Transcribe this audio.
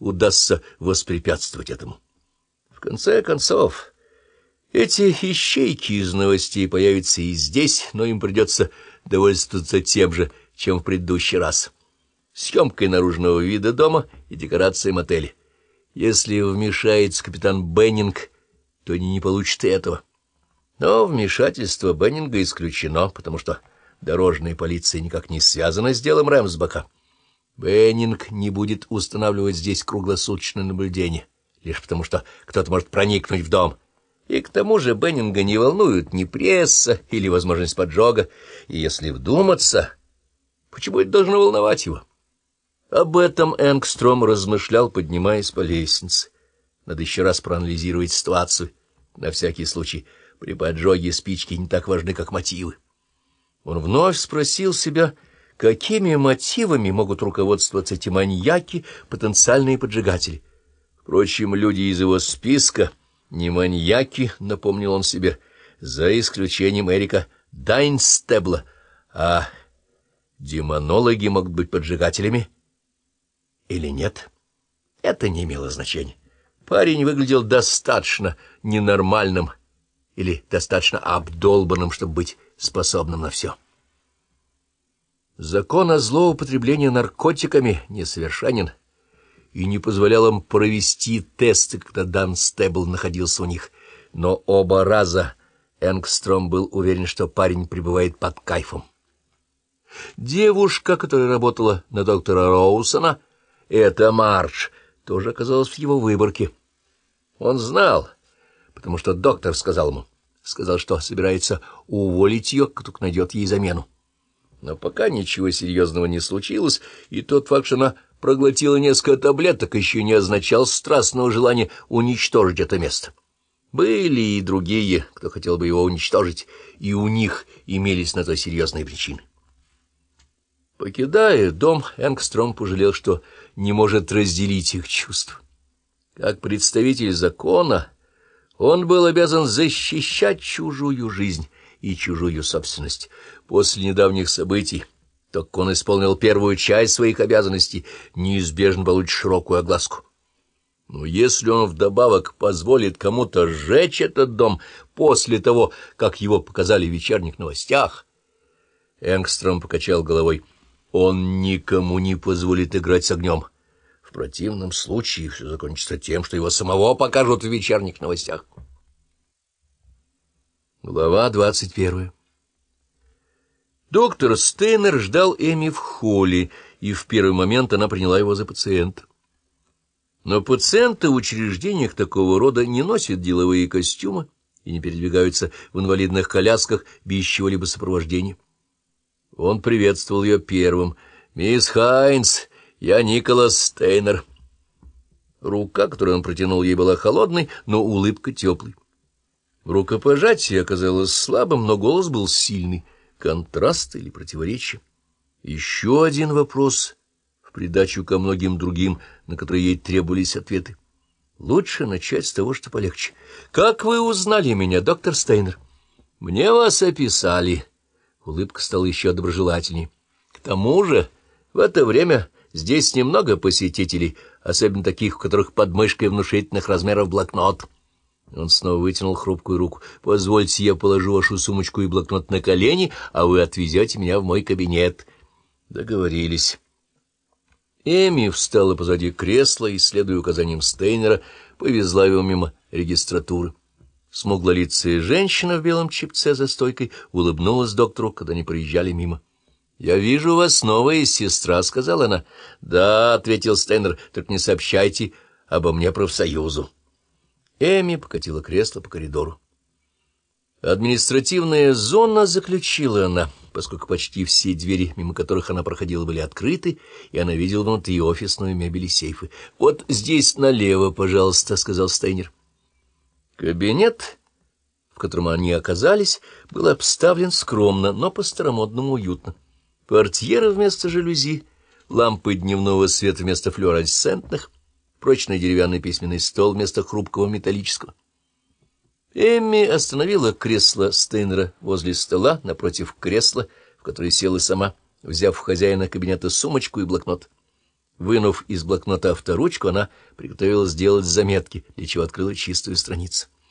удастся воспрепятствовать этому. В конце концов, эти ищейки из новостей появятся и здесь, но им придется довольствоваться тем же, чем в предыдущий раз. Съемкой наружного вида дома и декорацией мотеля. Если вмешается капитан Беннинг, то они не получат этого. Но вмешательство Беннинга исключено, потому что дорожная полиция никак не связана с делом Рэмсбака. Беннинг не будет устанавливать здесь круглосуточное наблюдение, лишь потому что кто-то может проникнуть в дом. И к тому же Беннинга не волнуют ни пресса или возможность поджога, и если вдуматься, почему это должно волновать его? Об этом Энгстром размышлял, поднимаясь по лестнице. Надо еще раз проанализировать ситуацию, на всякий случай. При поджоге спички не так важны, как мотивы. Он вновь спросил себя, какими мотивами могут руководствоваться эти маньяки, потенциальные поджигатели. Впрочем, люди из его списка не маньяки, напомнил он себе, за исключением Эрика Дайнстебла, а демонологи могут быть поджигателями или нет. Это не имело значения. Парень выглядел достаточно ненормальным или достаточно обдолбанным, чтобы быть способным на все. Закон о злоупотреблении наркотиками несовершенен и не позволял им провести тесты, когда Дан Стебл находился у них, но оба раза Энгстром был уверен, что парень пребывает под кайфом. Девушка, которая работала на доктора Роусона, это Мардж, тоже оказалась в его выборке. Он знал, потому что доктор сказал ему, сказал, что собирается уволить ее, как только найдет ей замену. Но пока ничего серьезного не случилось, и тот факт, что она проглотила несколько таблеток, еще не означал страстного желания уничтожить это место. Были и другие, кто хотел бы его уничтожить, и у них имелись на то серьезные причины. Покидая дом, Энгстром пожалел, что не может разделить их чувств. Как представитель закона, он был обязан защищать чужую жизнь и чужую собственность. После недавних событий, так он исполнил первую часть своих обязанностей, неизбежно получит широкую огласку. Но если он вдобавок позволит кому-то сжечь этот дом после того, как его показали в вечерних новостях, Энгстром покачал головой, он никому не позволит играть с огнем. В противном случае все закончится тем, что его самого покажут в вечерних новостях. Глава двадцать первая Доктор Стейнер ждал Эми в холле, и в первый момент она приняла его за пациента. Но пациенты в учреждениях такого рода не носят деловые костюмы и не передвигаются в инвалидных колясках без чего-либо сопровождения. Он приветствовал ее первым. «Мисс Хайнс, я Николас Стейнер». Рука, которую он протянул ей, была холодной, но улыбка теплой. Рукопожатие оказалось слабым, но голос был сильный. Контраст или противоречие? Еще один вопрос в придачу ко многим другим, на которые ей требовались ответы. Лучше начать с того, что полегче. «Как вы узнали меня, доктор Стейнер?» «Мне вас описали». Улыбка стала еще доброжелательней. «К тому же в это время здесь немного посетителей, особенно таких, у которых под мышкой внушительных размеров блокнот». Он снова вытянул хрупкую руку. «Позвольте, я положу вашу сумочку и блокнот на колени, а вы отвезете меня в мой кабинет». Договорились. Эми встала позади кресла и, следуя указаниям Стейнера, повезла его мимо регистратуры. Смуглолицая женщина в белом чипце за стойкой улыбнулась доктору, когда они проезжали мимо. — Я вижу, вас новая сестра, — сказала она. — Да, — ответил Стейнер, — только не сообщайте обо мне профсоюзу. Эми покатила кресло по коридору. Административная зона заключила она, поскольку почти все двери, мимо которых она проходила, были открыты, и она видела внутри офисную мебель и сейфы. — Вот здесь налево, пожалуйста, — сказал Стейнер. Кабинет, в котором они оказались, был обставлен скромно, но по-старомодному уютно. Портьеры вместо жалюзи, лампы дневного света вместо флуоресцентных — прочный деревянный письменный стол вместо хрупкого металлического. Эмми остановила кресло Стейнера возле стола, напротив кресла, в которое села сама, взяв у хозяина кабинета сумочку и блокнот. Вынув из блокнота авторучку, она приготовилась сделать заметки, для чего открыла чистую страницу.